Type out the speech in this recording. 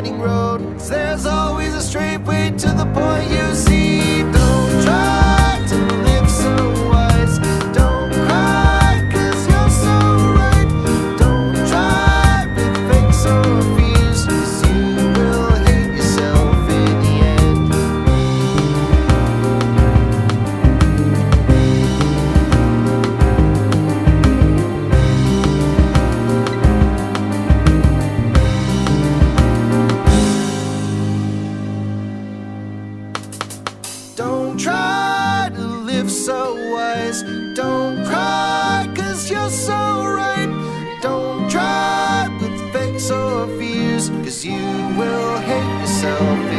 winding road. There's always a straight way to the point. so wise. Don't cry, cause you're so right. Don't try with fakes or fears, cause you will hate yourself.